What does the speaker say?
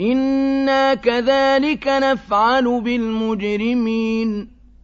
إِنَّا كَذَٰلِكَ نَفْعَلُ بِالْمُجْرِمِينَ